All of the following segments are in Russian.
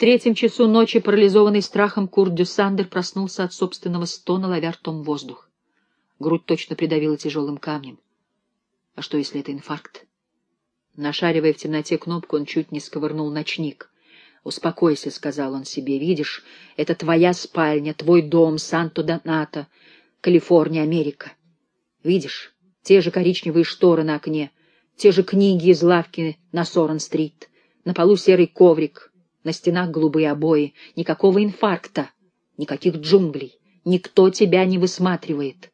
третьем часу ночи, парализованный страхом, Курт Дюсандер проснулся от собственного стона, ловя ртом воздух. Грудь точно придавила тяжелым камнем. А что, если это инфаркт? Нашаривая в темноте кнопку, он чуть не сковырнул ночник. «Успокойся», — сказал он себе, — «видишь, это твоя спальня, твой дом, Санто-Донато, Калифорния, Америка. Видишь, те же коричневые шторы на окне, те же книги из лавки на Сорен-стрит, на полу серый коврик, на стенах голубые обои, никакого инфаркта, никаких джунглей, никто тебя не высматривает.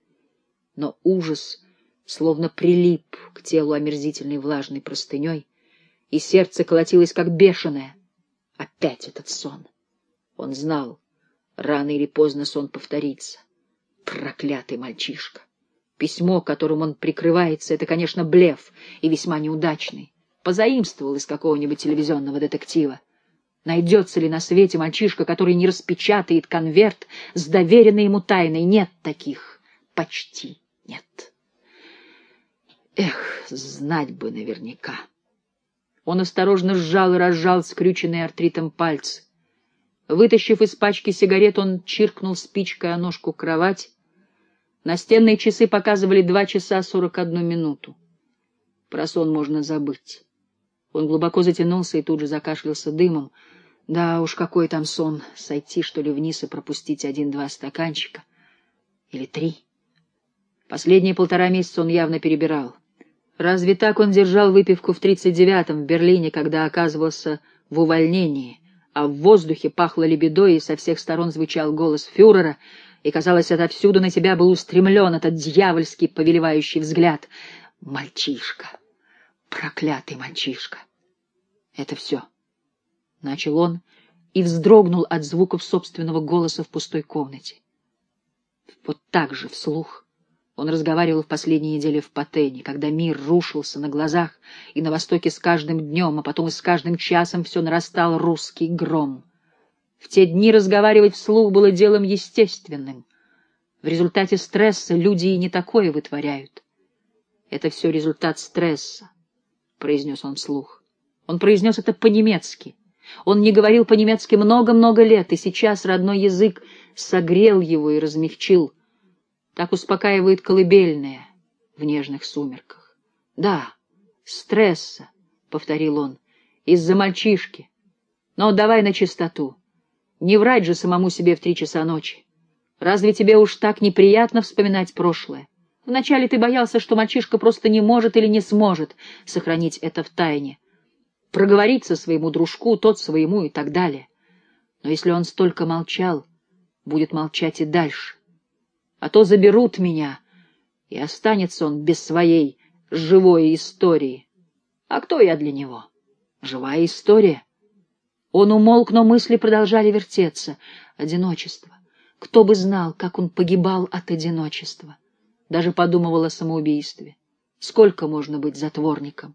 Но ужас словно прилип к телу омерзительной влажной простыней, и сердце колотилось как бешеное. Опять этот сон. Он знал, рано или поздно сон повторится. Проклятый мальчишка! Письмо, которым он прикрывается, это, конечно, блеф и весьма неудачный. Позаимствовал из какого-нибудь телевизионного детектива. Найдется ли на свете мальчишка, который не распечатает конверт с доверенной ему тайной? Нет таких. Почти нет. Эх, знать бы наверняка. Он осторожно сжал и разжал скрюченные артритом пальцы. Вытащив из пачки сигарет, он чиркнул спичкой о ножку кровать. Настенные часы показывали два часа сорок одну минуту. Про сон можно забыть. Он глубоко затянулся и тут же закашлялся дымом. Да уж, какой там сон, сойти, что ли, вниз и пропустить один-два стаканчика. Или три. Последние полтора месяца он явно перебирал. Разве так он держал выпивку в тридцать девятом в Берлине, когда оказывался в увольнении, а в воздухе пахло лебедой, и со всех сторон звучал голос фюрера, и, казалось, отовсюду на тебя был устремлен этот дьявольский повелевающий взгляд. Мальчишка! Проклятый мальчишка! Это все. Начал он и вздрогнул от звуков собственного голоса в пустой комнате. Вот так же, вслух, он разговаривал в последние недели в Патене, когда мир рушился на глазах, и на Востоке с каждым днем, а потом и с каждым часом все нарастал русский гром. В те дни разговаривать вслух было делом естественным. В результате стресса люди и не такое вытворяют. Это все результат стресса, — произнес он вслух. Он произнес это по-немецки. Он не говорил по-немецки много-много лет, и сейчас родной язык согрел его и размягчил — так успокаивает колыбельная в нежных сумерках. — Да, стресса, — повторил он, — из-за мальчишки. Но давай на чистоту. Не врать же самому себе в три часа ночи. Разве тебе уж так неприятно вспоминать прошлое? Вначале ты боялся, что мальчишка просто не может или не сможет сохранить это в тайне. Проговориться своему дружку, тот своему и так далее. Но если он столько молчал, будет молчать и дальше а то заберут меня, и останется он без своей живой истории. А кто я для него? Живая история. Он умолк, но мысли продолжали вертеться. Одиночество. Кто бы знал, как он погибал от одиночества. Даже подумывал о самоубийстве. Сколько можно быть затворником?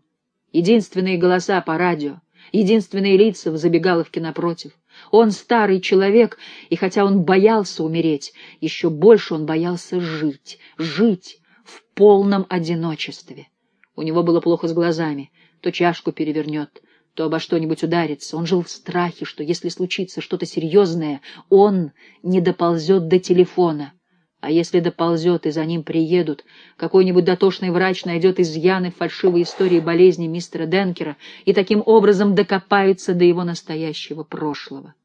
Единственные голоса по радио, единственные лица в забегаловке напротив. Он старый человек, и хотя он боялся умереть, еще больше он боялся жить, жить в полном одиночестве. У него было плохо с глазами, то чашку перевернет, то обо что-нибудь ударится. Он жил в страхе, что если случится что-то серьезное, он не доползет до телефона. А если доползет и за ним приедут, какой-нибудь дотошный врач найдет изъяны в фальшивой истории болезни мистера Денкера и таким образом докопаются до его настоящего прошлого.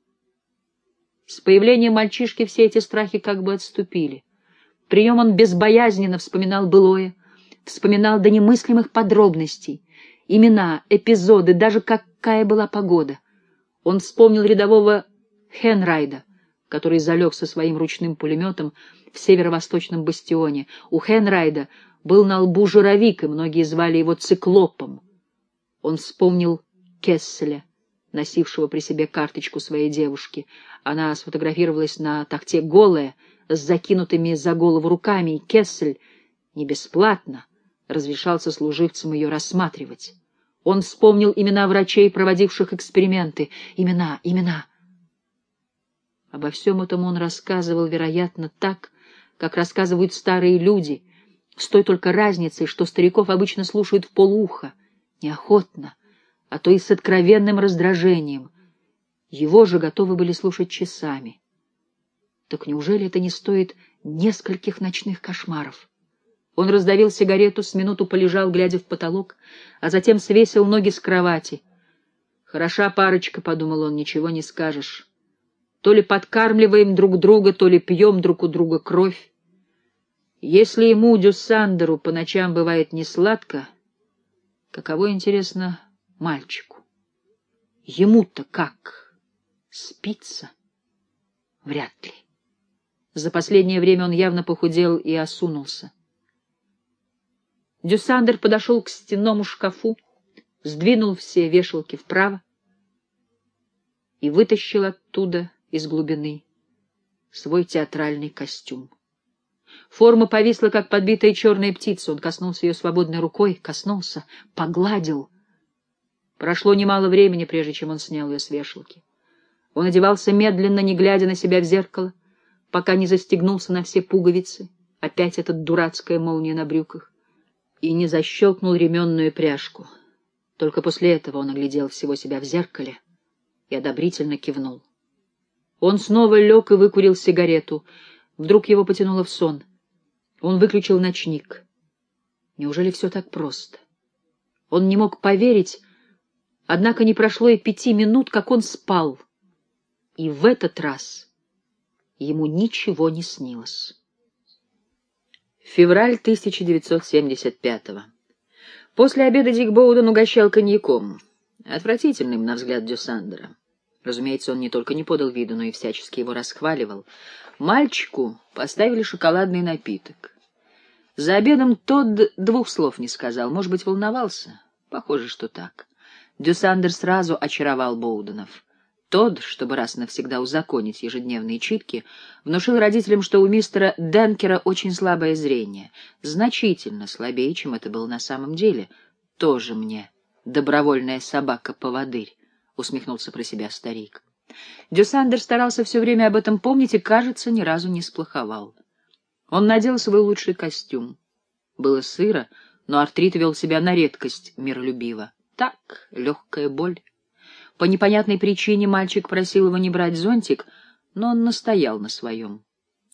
С появлением мальчишки все эти страхи как бы отступили. Прием он безбоязненно вспоминал былое, вспоминал до немыслимых подробностей, имена, эпизоды, даже какая была погода. Он вспомнил рядового Хенрайда, который залег со своим ручным пулеметом в северо-восточном бастионе. У Хенрайда был на лбу журавик, и многие звали его циклопом. Он вспомнил Кесселя, носившего при себе карточку своей девушки. Она сфотографировалась на такте голая, с закинутыми за голову руками, и Кессель не бесплатно разрешался служивцам ее рассматривать. Он вспомнил имена врачей, проводивших эксперименты. Имена, имена. Обо всем этом он рассказывал, вероятно, так, как рассказывают старые люди, с той только разницей, что стариков обычно слушают в полуха, неохотно, а то и с откровенным раздражением. Его же готовы были слушать часами. Так неужели это не стоит нескольких ночных кошмаров? Он раздавил сигарету, с минуту полежал, глядя в потолок, а затем свесил ноги с кровати. «Хороша парочка», — подумал он, — «ничего не скажешь. То ли подкармливаем друг друга, то ли пьем друг у друга кровь. Если ему, Дюссандеру, по ночам бывает несладко, каково, интересно, мальчику? Ему-то как? Спится? Вряд ли. За последнее время он явно похудел и осунулся. Дюссандер подошел к стенному шкафу, сдвинул все вешалки вправо и вытащил оттуда из глубины свой театральный костюм. Форма повисла, как подбитая черная птица. Он коснулся ее свободной рукой, коснулся, погладил. Прошло немало времени, прежде чем он снял ее с вешалки. Он одевался медленно, не глядя на себя в зеркало, пока не застегнулся на все пуговицы, опять эта дурацкая молния на брюках, и не защелкнул ременную пряжку. Только после этого он оглядел всего себя в зеркале и одобрительно кивнул. Он снова лег и выкурил сигарету. Вдруг его потянуло в сон. Он выключил ночник. Неужели все так просто? Он не мог поверить, однако не прошло и пяти минут, как он спал. И в этот раз ему ничего не снилось. Февраль 1975-го. После обеда Дик Боуден угощал коньяком, отвратительным, на взгляд Дюсандера. Разумеется, он не только не подал виду, но и всячески его расхваливал. Мальчику поставили шоколадный напиток. За обедом тот двух слов не сказал, может быть, волновался. Похоже, что так. Дюсандер сразу очаровал Боуденов. Тот, чтобы раз навсегда узаконить ежедневные читки, внушил родителям, что у мистера Денкера очень слабое зрение, значительно слабее, чем это было на самом деле. Тоже мне добровольная собака-поводырь. — усмехнулся про себя старик. Дюсандер старался все время об этом помнить и, кажется, ни разу не сплоховал. Он надел свой лучший костюм. Было сыро, но артрит вел себя на редкость миролюбиво. Так, легкая боль. По непонятной причине мальчик просил его не брать зонтик, но он настоял на своем.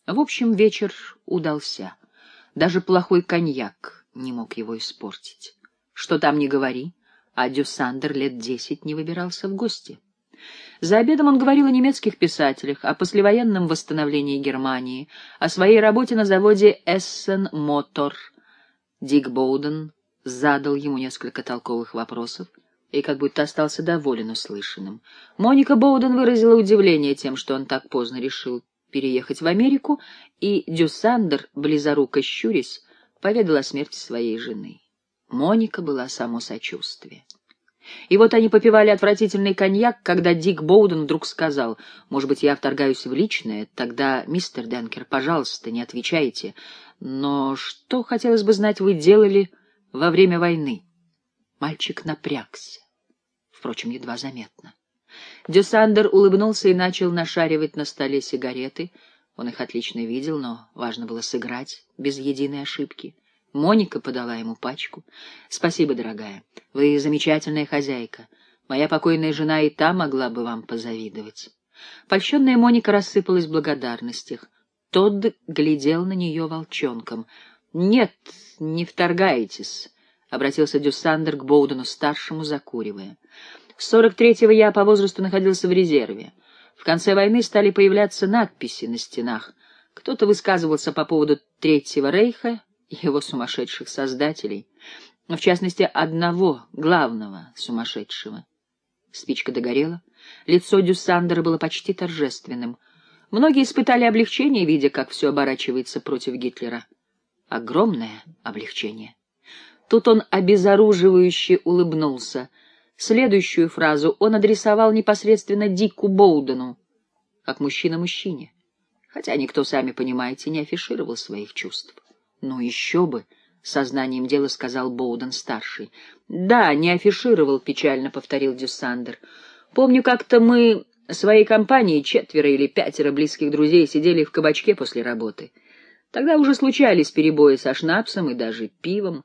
В общем, вечер удался. Даже плохой коньяк не мог его испортить. Что там не говори, а Дюсандер лет десять не выбирался в гости. За обедом он говорил о немецких писателях, о послевоенном восстановлении Германии, о своей работе на заводе «Эссен Мотор». Дик Боуден задал ему несколько толковых вопросов и как будто остался доволен услышанным. Моника Боуден выразила удивление тем, что он так поздно решил переехать в Америку, и Дюсандер, близоруко щурясь, поведал о смерти своей жены. Моника была само сочувствие. И вот они попивали отвратительный коньяк, когда Дик Боуден вдруг сказал, «Может быть, я вторгаюсь в личное? Тогда, мистер Денкер, пожалуйста, не отвечайте. Но что, хотелось бы знать, вы делали во время войны?» Мальчик напрягся, впрочем, едва заметно. Дюсандер улыбнулся и начал нашаривать на столе сигареты. Он их отлично видел, но важно было сыграть без единой ошибки. Моника подала ему пачку. — Спасибо, дорогая. Вы замечательная хозяйка. Моя покойная жена и та могла бы вам позавидовать. Польщенная Моника рассыпалась в благодарностях. Тодд глядел на нее волчонком. — Нет, не вторгаетесь, — обратился Дюссандер к Боудену-старшему, закуривая. — С сорок третьего я по возрасту находился в резерве. В конце войны стали появляться надписи на стенах. Кто-то высказывался по поводу Третьего Рейха, его сумасшедших создателей, в частности, одного главного сумасшедшего. Спичка догорела, лицо Дюссандера было почти торжественным. Многие испытали облегчение, видя, как все оборачивается против Гитлера. Огромное облегчение. Тут он обезоруживающе улыбнулся. Следующую фразу он адресовал непосредственно Дику Боудену, как мужчина мужчине, хотя никто, сами понимаете, не афишировал своих чувств. Ну, еще бы, — сознанием дела сказал Боуден-старший. — Да, не афишировал, — печально повторил Дюссандер. — Помню, как-то мы своей компанией, четверо или пятеро близких друзей, сидели в кабачке после работы. Тогда уже случались перебои со шнапсом и даже пивом,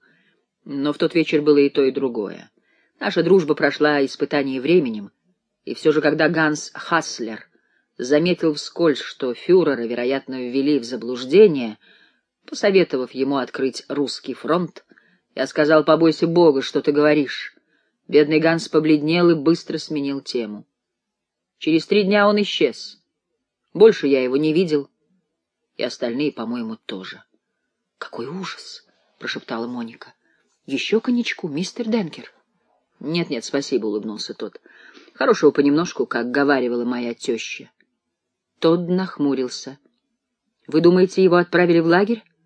но в тот вечер было и то, и другое. Наша дружба прошла испытание временем, И все же, когда Ганс Хаслер заметил вскользь, что фюрера, вероятно, ввели в заблуждение, посоветовав ему открыть русский фронт, я сказал, побойся Бога, что ты говоришь. Бедный Ганс побледнел и быстро сменил тему. Через три дня он исчез. Больше я его не видел, и остальные, по-моему, тоже. — Какой ужас! — прошептала Моника. — Еще коньячку, мистер Денкер. «Нет, — Нет-нет, спасибо, — улыбнулся тот. — Хорошего понемножку, как говаривала моя теща. Тодд нахмурился. — Вы думаете, его отправили в лагерь? —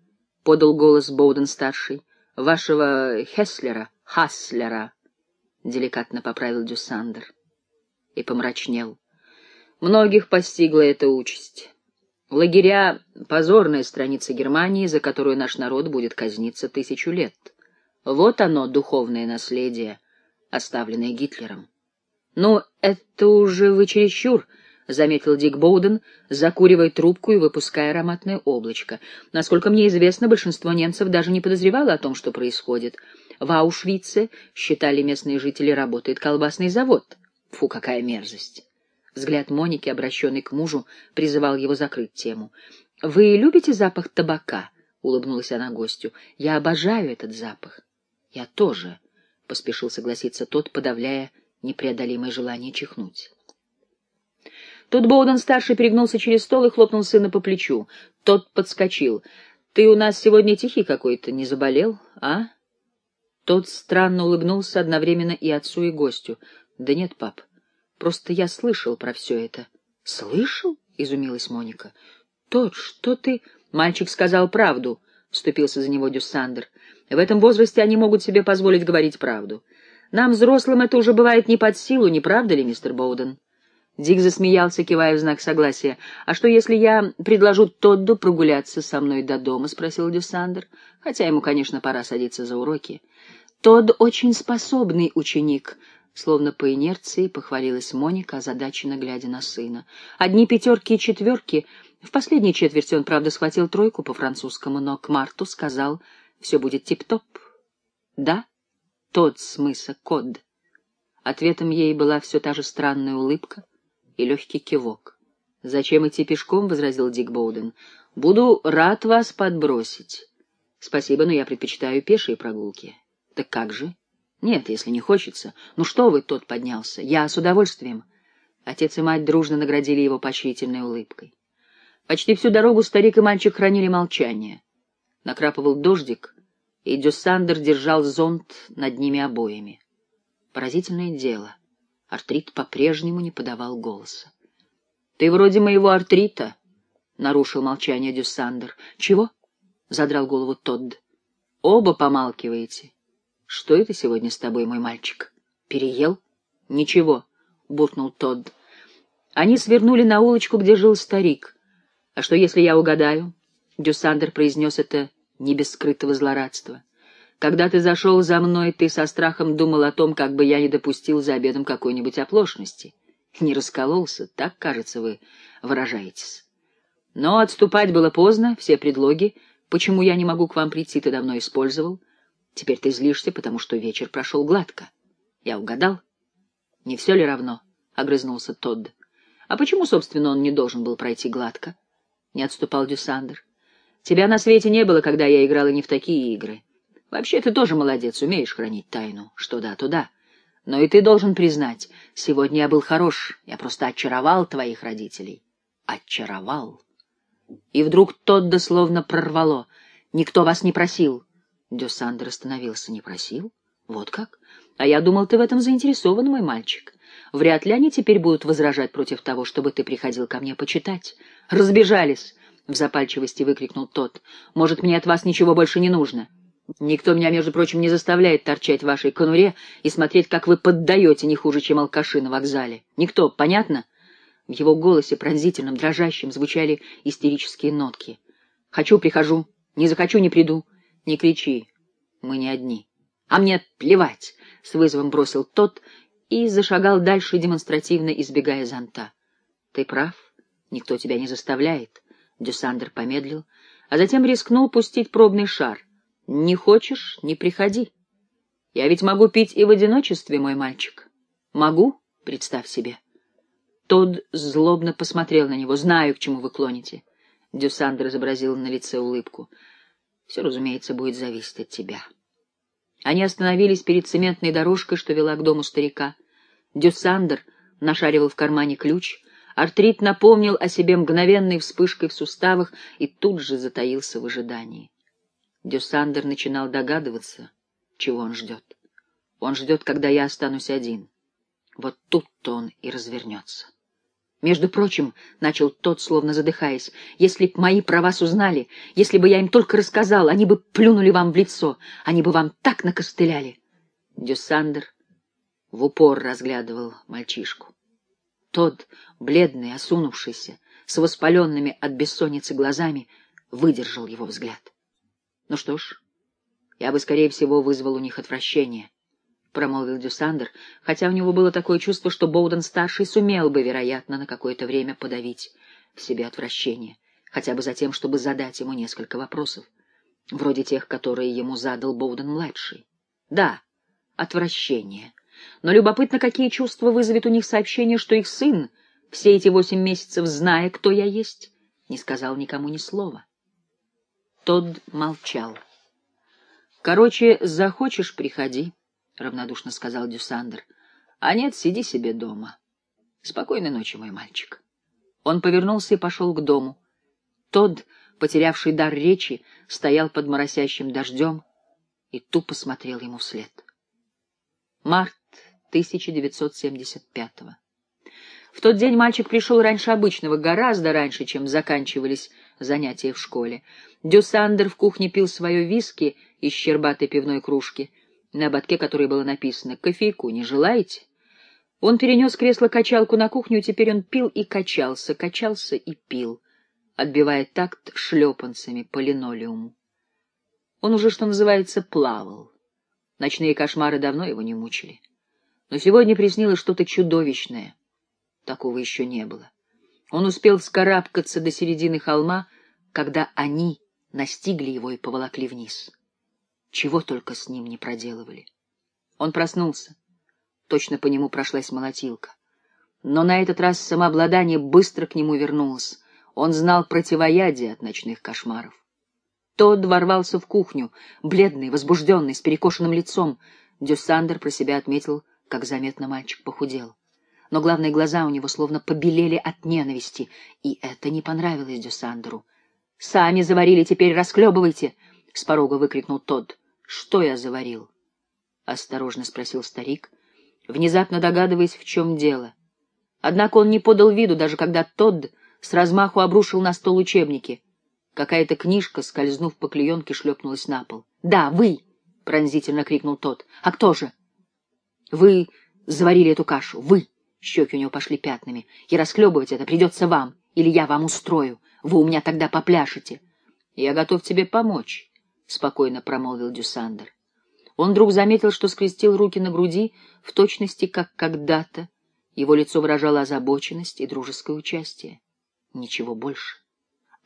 подал голос Боуден-старший. — Вашего Хеслера, Хаслера, — деликатно поправил Дюсандер. И помрачнел. Многих постигла эта участь. Лагеря — позорная страница Германии, за которую наш народ будет казниться тысячу лет. Вот оно, духовное наследие, оставленное Гитлером. — Ну, это уже вы чересчур, —— заметил Дик Боуден, закуривая трубку и выпуская ароматное облачко. Насколько мне известно, большинство немцев даже не подозревало о том, что происходит. В Аушвице, считали местные жители, работает колбасный завод. Фу, какая мерзость! Взгляд Моники, обращенный к мужу, призывал его закрыть тему. — Вы любите запах табака? — улыбнулась она гостю. — Я обожаю этот запах. — Я тоже, — поспешил согласиться тот, подавляя непреодолимое желание чихнуть. Тут Боуден-старший перегнулся через стол и хлопнул сына по плечу. Тот подскочил. — Ты у нас сегодня тихий какой-то, не заболел, а? Тодд странно улыбнулся одновременно и отцу, и гостю. — Да нет, пап, просто я слышал про все это. — Слышал? — изумилась Моника. — Тодд, что ты... Мальчик сказал правду, — вступился за него Дюссандер. В этом возрасте они могут себе позволить говорить правду. Нам, взрослым, это уже бывает не под силу, не правда ли, мистер Боуден? Дик засмеялся, кивая в знак согласия. — А что, если я предложу Тодду прогуляться со мной до дома? — спросил Дюсандер. Хотя ему, конечно, пора садиться за уроки. — Тодд очень способный ученик, — словно по инерции похвалилась Моника, озадаченно глядя на сына. Одни пятерки и четверки. В последней четверти он, правда, схватил тройку по французскому, но к Марту сказал, все будет тип-топ. — Да? Тот смысл, код. Ответом ей была все та же странная улыбка — и легкий кивок. — Зачем идти пешком? — возразил Дик Боуден. — Буду рад вас подбросить. — Спасибо, но я предпочитаю пешие прогулки. — Так как же? — Нет, если не хочется. Ну что вы, тот поднялся. Я с удовольствием. Отец и мать дружно наградили его поощрительной улыбкой. Почти всю дорогу старик и мальчик хранили молчание. Накрапывал дождик, и Дюссандер держал зонт над ними обоими. Поразительное дело — Артрит по-прежнему не подавал голоса. — Ты вроде моего артрита, — нарушил молчание Дюссандер. — Чего? — задрал голову Тодд. — Оба помалкиваете. — Что это сегодня с тобой, мой мальчик? Переел? — Ничего, — буркнул Тодд. Они свернули на улочку, где жил старик. — А что, если я угадаю? Дюссандер произнес это не без скрытого злорадства. — когда ты зашел за мной, ты со страхом думал о том, как бы я не допустил за обедом какой-нибудь оплошности. Не раскололся, так, кажется, вы выражаетесь. Но отступать было поздно, все предлоги, почему я не могу к вам прийти, ты давно использовал. Теперь ты злишься, потому что вечер прошел гладко. Я угадал? Не все ли равно? — огрызнулся Тодд. А почему, собственно, он не должен был пройти гладко? Не отступал Дюсандер. Тебя на свете не было, когда я играл не в такие игры. Вообще, ты тоже молодец, умеешь хранить тайну. Что да, то да. Но и ты должен признать, сегодня я был хорош, я просто очаровал твоих родителей. Очаровал. И вдруг Тодда словно прорвало. Никто вас не просил. Дюсандер остановился. Не просил? Вот как? А я думал, ты в этом заинтересован, мой мальчик. Вряд ли они теперь будут возражать против того, чтобы ты приходил ко мне почитать. Разбежались, — в запальчивости выкрикнул Тодд. Может, мне от вас ничего больше не нужно? — Никто меня, между прочим, не заставляет торчать в вашей конуре и смотреть, как вы поддаете не хуже, чем алкаши на вокзале. Никто, понятно? В его голосе, пронзительном, дрожащем, звучали истерические нотки. «Хочу — прихожу, не захочу — не приду. Не кричи, мы не одни. А мне плевать!» — с вызовом бросил Тодд и зашагал дальше, демонстративно избегая зонта. «Ты прав, никто тебя не заставляет», — Дюсандер помедлил, а затем рискнул пустить пробный шар — не хочешь — не приходи. Я ведь могу пить и в одиночестве, мой мальчик. Могу, представь себе. Тодд злобно посмотрел на него. «Знаю, к чему вы клоните». Дюсандер изобразил на лице улыбку. «Все, разумеется, будет зависеть от тебя». Они остановились перед цементной дорожкой, что вела к дому старика. Дюсандер нашаривал в кармане ключ. Артрит напомнил о себе мгновенной вспышкой в суставах и тут же затаился в ожидании. Дюсандер начинал догадываться, чего он ждет. Он ждет, когда я останусь один. Вот тут-то он и развернется. Между прочим, — начал Тодд, словно задыхаясь, — если б мои про вас узнали, если бы я им только рассказал, они бы плюнули вам в лицо, они бы вам так накостыляли. Дюсандер в упор разглядывал мальчишку. Тодд, бледный, осунувшийся, с воспаленными от бессонницы глазами, выдержал его взгляд. Ну что ж, я бы, скорее всего, вызвал у них отвращение. — промолвил Дюсандер, хотя у него было такое чувство, что Боуден-старший сумел бы, вероятно, на какое-то время подавить в себе отвращение, хотя бы затем, чтобы задать ему несколько вопросов, вроде тех, которые ему задал Боуден-младший. Да, отвращение. Но любопытно, какие чувства вызовет у них сообщение, что их сын, все эти восемь месяцев, зная, кто я есть, не сказал никому ни слова. Тодд молчал. «Короче, захочешь — приходи». — равнодушно сказал Дюсандер. — А нет, сиди себе дома. Спокойной ночи, мой мальчик. Он повернулся и пошел к дому. Тодд, потерявший дар речи, стоял под моросящим дождем и тупо смотрел ему вслед. Март 1975 -го. В тот день мальчик пришел раньше обычного, гораздо раньше, чем заканчивались занятия в школе. Дюсандер в кухне пил свое виски из щербатой пивной кружки — на ободке которой было написано «Кофейку не желаете?» Он перенес кресло-качалку на кухню, теперь он пил и качался, качался и пил, отбивая такт шлепанцами по линолеуму. Он уже, что называется, плавал. Ночные кошмары давно его не мучили. Но сегодня приснилось что-то чудовищное. Такого еще не было. Он успел вскарабкаться до середины холма, когда они настигли его и поволокли вниз. Чего только с ним не проделывали. Он проснулся. Точно по нему прошлась молотилка. Но на этот раз самообладание быстро к нему вернулось. Он знал противоядие от ночных кошмаров. Тот ворвался в кухню, бледный, возбужденный, с перекошенным лицом. Дюссандер про себя отметил, как заметно мальчик похудел. Но главные глаза у него словно побелели от ненависти, и это не понравилось Дюссандеру. — Сами заварили, теперь расхлебывайте! — с порога выкрикнул тот. Что я заварил? — осторожно спросил старик, внезапно догадываясь, в чем дело. Однако он не подал виду, даже когда Тодд с размаху обрушил на стол учебники. Какая-то книжка, скользнув по клеенке, шлепнулась на пол. — Да, вы! — пронзительно крикнул тот. — А кто же? — Вы заварили эту кашу. Вы! Щеки у него пошли пятнами. И расхлебывать это придется вам, или я вам устрою. Вы у меня тогда попляшете. — Я готов тебе помочь, — спокойно промолвил Дюсандер. Он вдруг заметил, что скрестил руки на груди, в точности, как когда-то. Его лицо выражало озабоченность и дружеское участие. Ничего больше.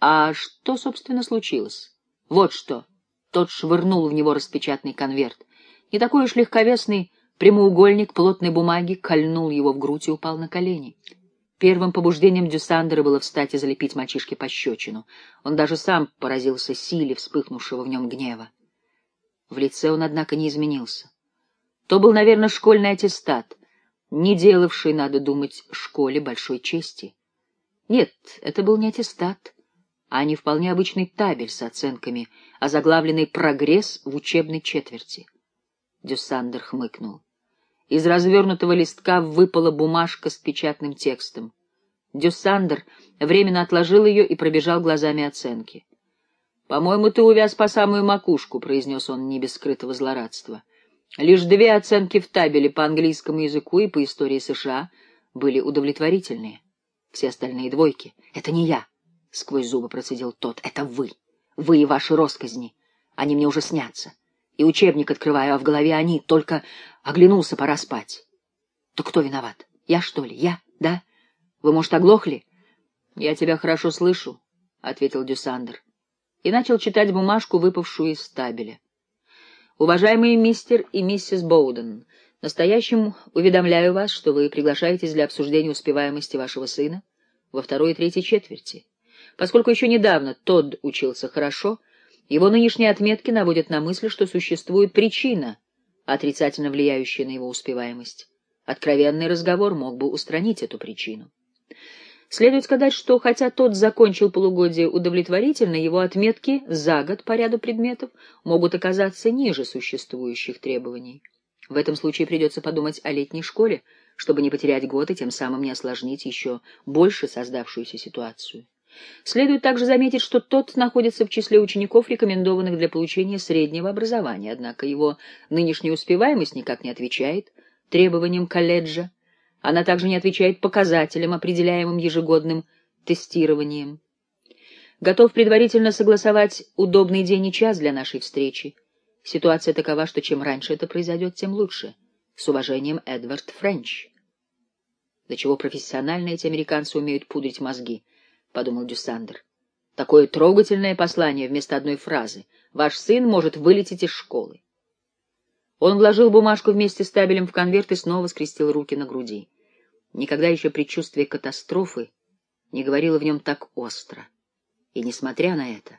А что, собственно, случилось? Вот что. Тодд швырнул в него распечатанный конверт. Не такой уж легковесный прямоугольник плотной бумаги кольнул его в грудь и упал на колени. Первым побуждением Дюсандера было встать и залепить мальчишке пощечину. Он даже сам поразился силе вспыхнувшего в нем гнева. В лице он, однако, не изменился. То был, наверное, школьный аттестат, не делавший, надо думать, школе большой чести. Нет, это был не аттестат, а не вполне обычный табель с оценками, озаглавленный «Прогресс в учебной четверти». Дюссандер хмыкнул. Из развернутого листка выпала бумажка с печатным текстом. Дюссандер временно отложил ее и пробежал глазами оценки. — По-моему, ты увяз по самую макушку, — произнес он не без скрытого злорадства. Лишь две оценки в табеле по английскому языку и по истории США были удовлетворительные. Все остальные двойки. — Это не я, — сквозь зубы процедил тот. — Это вы. Вы и ваши росказни. Они мне уже снятся. И учебник открываю, а в голове они. Только Оглянулся, пора спать. То кто виноват? Я, что ли? Я? Да? Вы, может, оглохли? Я тебя хорошо слышу, — ответил Дюсандер. И начал читать бумажку, выпавшую из табеля. Уважаемые мистер и миссис Боуден, Настоящим уведомляю вас, что вы приглашаетесь для обсуждения успеваемости вашего сына во второй и третьей четверти. Поскольку еще недавно Тодд учился хорошо, его нынешние отметки наводят на мысль, что существует причина, отрицательно влияющая на его успеваемость. Откровенный разговор мог бы устранить эту причину. Следует сказать, что хотя тот закончил полугодие удовлетворительно, его отметки за год по ряду предметов могут оказаться ниже существующих требований. В этом случае придется подумать о летней школе, чтобы не потерять год и тем самым не осложнить еще больше создавшуюся ситуацию. Следует также заметить, что тот находится в числе учеников, рекомендованных для получения среднего образования, однако его нынешняя успеваемость никак не отвечает требованиям колледжа, она также не отвечает показателям, определяемым ежегодным тестированием. Готов предварительно согласовать удобный день и час для нашей встречи. Ситуация такова, что чем раньше это произойдет, тем лучше. С уважением, Эдвард Френч. До чего профессионально эти американцы умеют пудрить мозги —— подумал Дюсандер. Такое трогательное послание вместо одной фразы. Ваш сын может вылететь из школы. Он вложил бумажку вместе с табелем в конверт и снова скрестил руки на груди. Никогда еще предчувствие катастрофы не говорило в нем так остро. И, несмотря на это,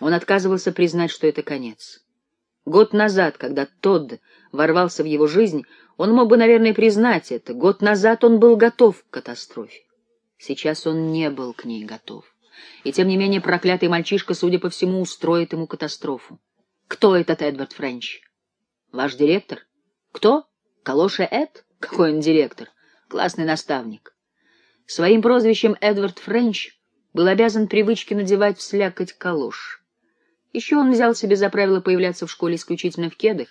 он отказывался признать, что это конец. Год назад, когда Тодд ворвался в его жизнь, он мог бы, наверное, признать это. Год назад он был готов к катастрофе. Сейчас он не был к ней готов. И тем не менее проклятый мальчишка, судя по всему, устроит ему катастрофу. Кто этот Эдвард Френч? Ваш директор? Кто? Калоша Эд? Какой он директор? Классный наставник. Своим прозвищем Эдвард Френч был обязан привычке надевать вслякоть калош. Еще он взял себе за правило появляться в школе исключительно в кедах,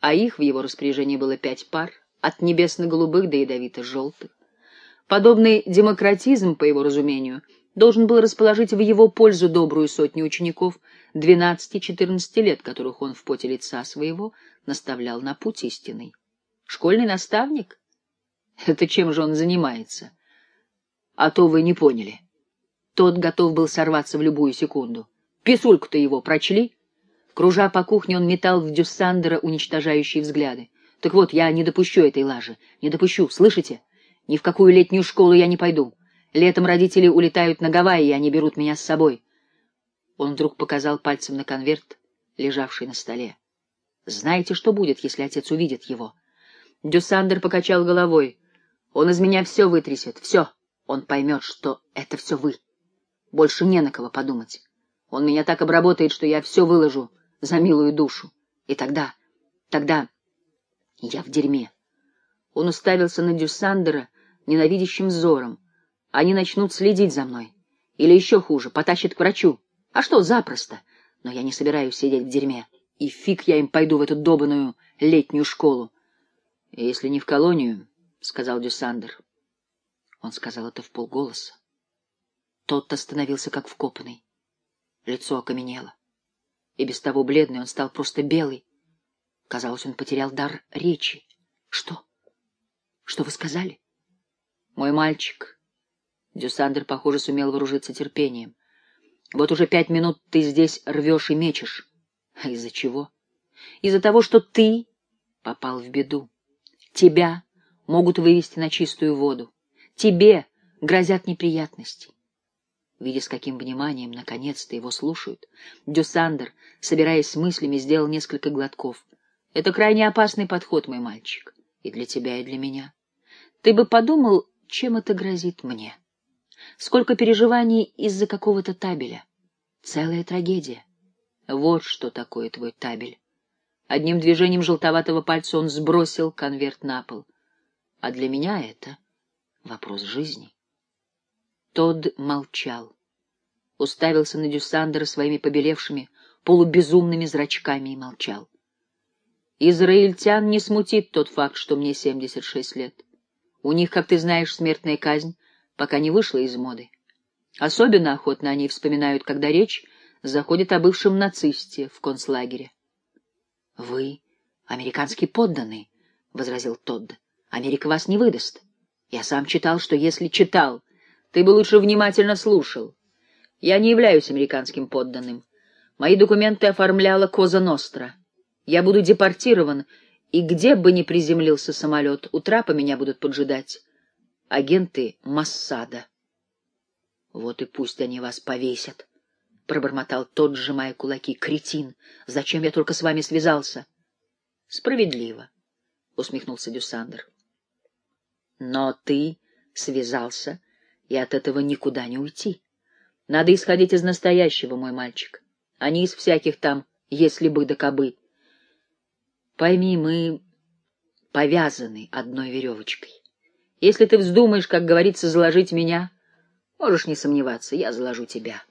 а их в его распоряжении было пять пар, от небесно-голубых до ядовито-желтых. Подобный демократизм, по его разумению, должен был расположить в его пользу добрую сотню учеников 12-14 лет, которых он в поте лица своего наставлял на путь истинный. Школьный наставник? Это чем же он занимается? А то вы не поняли. Тодд готов был сорваться в любую секунду. Писульку-то его прочли? Кружа по кухне, он метал в Дюсандера уничтожающие взгляды. Так вот, я не допущу этой лажи. Не допущу, слышите? Ни в какую летнюю школу я не пойду. Летом родители улетают на Гавайи, и они берут меня с собой. Он вдруг показал пальцем на конверт, лежавший на столе. Знаете, что будет, если отец увидит его? Дюсандер покачал головой. Он из меня все вытрясет, все. Он поймет, что это все вы. Больше не на кого подумать. Он меня так обработает, что я все выложу за милую душу. И тогда, тогда я в дерьме. Он уставился на Дюсандера, ненавидящим взором. Они начнут следить за мной. Или еще хуже, потащат к врачу. А что, запросто. Но я не собираюсь сидеть в дерьме. И фиг я им пойду в эту добаную летнюю школу. — Если не в колонию, — сказал Дюсандер. Он сказал это вполголоса. Тодд остановился как вкопанный. Лицо окаменело. И без того бледный он стал просто белый. Казалось, он потерял дар речи. — Что? Что вы сказали? Мой мальчик. Дюсандер, похоже, сумел вооружиться терпением. Вот уже пять минут ты здесь рвешь и мечешь. А из-за чего? Из-за того, что ты попал в беду. Тебя могут вывести на чистую воду. Тебе грозят неприятности. Видя, с каким вниманием наконец-то его слушают, Дюсандер, собираясь с мыслями, сделал несколько глотков. Это крайне опасный подход, мой мальчик, и для тебя, и для меня. Ты бы подумал, чем это грозит мне. Сколько переживаний из-за какого-то табеля. Целая трагедия. Вот что такое твой табель. Одним движением желтоватого пальца он сбросил конверт на пол. А для меня это вопрос жизни. Тодд молчал. Уставился на Дюсандера своими побелевшими, полубезумными зрачками и молчал. Израильтян не смутит тот факт, что мне семьдесят шесть лет. У них, как ты знаешь, смертная казнь пока не вышла из моды. Особенно охотно они вспоминают, когда речь заходит о бывшем нацисте в концлагере. — Вы американский подданный, — возразил Тодд. — Америка вас не выдаст. Я сам читал, что если читал, ты бы лучше внимательно слушал. Я не являюсь американским подданным. Мои документы оформляла Коза Ностра. Я буду депортирован И где бы ни приземлился самолет, у трапа меня будут поджидать агенты Моссада. Вот и пусть они вас повесят, — пробормотал Тодд, сжимая кулаки. — Кретин! Зачем я только с вами связался? — Справедливо, — усмехнулся Дюсандер. — Но ты связался, и от этого никуда не уйти. Надо исходить из настоящего, мой мальчик, а не из всяких там «если бы да кабы». Пойми, мы повязаны одной веревочкой. Если ты вздумаешь, как говорится, заложить меня, можешь не сомневаться, я заложу тебя.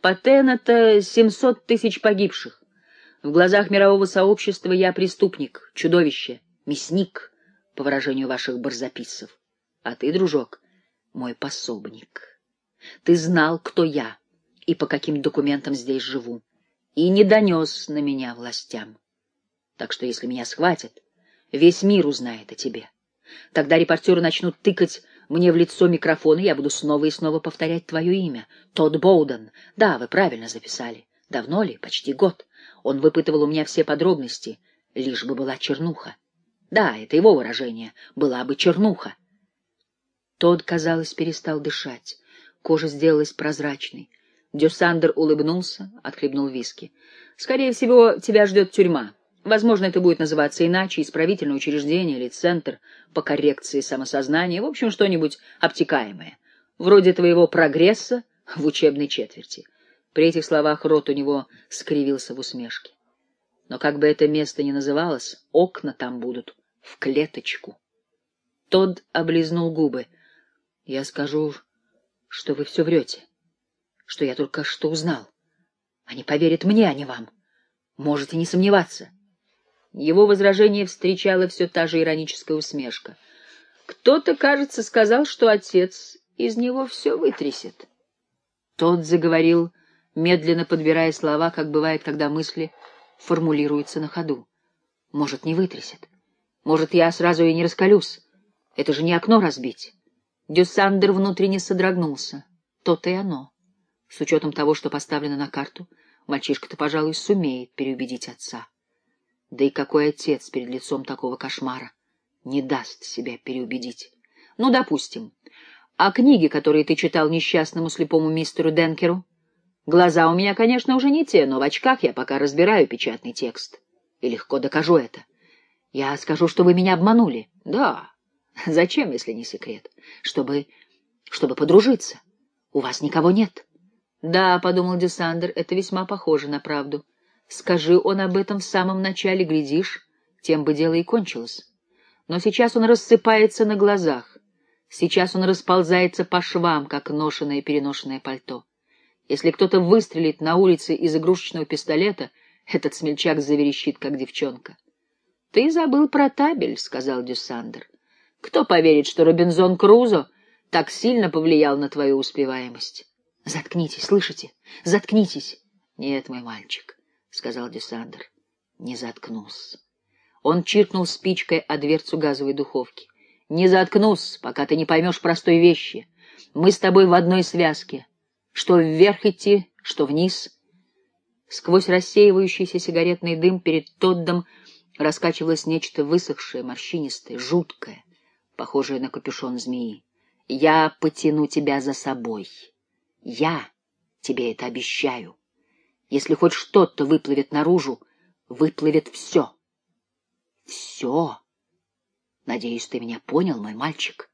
Патен — это семьсот тысяч погибших. В глазах мирового сообщества я преступник, чудовище, мясник, по выражению ваших барзаписцев. А ты, дружок, мой пособник. Ты знал, кто я и по каким документам здесь живу, и не донес на меня властям. Так что если меня схватят, весь мир узнает о тебе. Тогда репортеры начнут тыкать мне в лицо микрофон, и я буду снова и снова повторять твое имя. Тодд Боуден. Да, вы правильно записали. Давно ли? Почти год. Он выпытывал у меня все подробности, лишь бы была чернуха. Да, это его выражение. Была бы чернуха. Тодд, казалось, перестал дышать. Кожа сделалась прозрачной. Дюсандер улыбнулся, отхлебнул виски. — Скорее всего, тебя ждет тюрьма. Возможно, это будет называться иначе, исправительное учреждение или центр по коррекции самосознания, в общем, что-нибудь обтекаемое, вроде твоего прогресса в учебной четверти. При этих словах рот у него скривился в усмешке. Но как бы это место ни называлось, окна там будут в клеточку. Тодд облизнул губы. — Я скажу, что вы все врете, что я только что узнал. Они поверят мне, а не вам. Можете не сомневаться. — его возражение встречала все та же ироническая усмешка. Кто-то, кажется, сказал, что отец из него все вытрясет. Тот заговорил, медленно подбирая слова, как бывает, когда мысли формулируются на ходу. Может, не вытрясет. Может, я сразу и не расколюсь. Это же не окно разбить. Дюсандер внутренне содрогнулся. То-то и оно. С учетом того, что поставлено на карту, мальчишка-то, пожалуй, сумеет переубедить отца. Да и какой отец перед лицом такого кошмара не даст себя переубедить? Ну, допустим. А книги, которые ты читал несчастному слепому мистеру Денкеру? Глаза у меня, конечно, уже не те, но в очках я пока разбираю печатный текст. И легко докажу это. Я скажу, что вы меня обманули. Да. Зачем, если не секрет? Чтобы... чтобы подружиться. У вас никого нет. Да, — подумал Дюсандер, — это весьма похоже на правду. Скажи он об этом в самом начале, глядишь, тем бы дело и кончилось. Но сейчас он рассыпается на глазах. Сейчас он расползается по швам, как ношенное переношенное пальто. Если кто-то выстрелит на улице из игрушечного пистолета, этот смельчак заверещит, как девчонка. — Ты забыл про табель, — сказал Дюсандер. — Кто поверит, что Робинзон Крузо так сильно повлиял на твою успеваемость? — Заткнитесь, слышите? Заткнитесь. — Нет, мой мальчик. — сказал Дюсандер. Не заткнулся. Он чиркнул спичкой о дверцу газовой духовки. — Не заткнусь, пока ты не поймешь простой вещи. Мы с тобой в одной связке. Что вверх идти, что вниз. Сквозь рассеивающийся сигаретный дым перед Тоддом раскачивалось нечто высохшее, морщинистое, жуткое, похожее на капюшон змеи. «Я потяну тебя за собой. Я тебе это обещаю». Если хоть что-то выплывет наружу, выплывет все. Все. Надеюсь, ты меня понял, мой мальчик.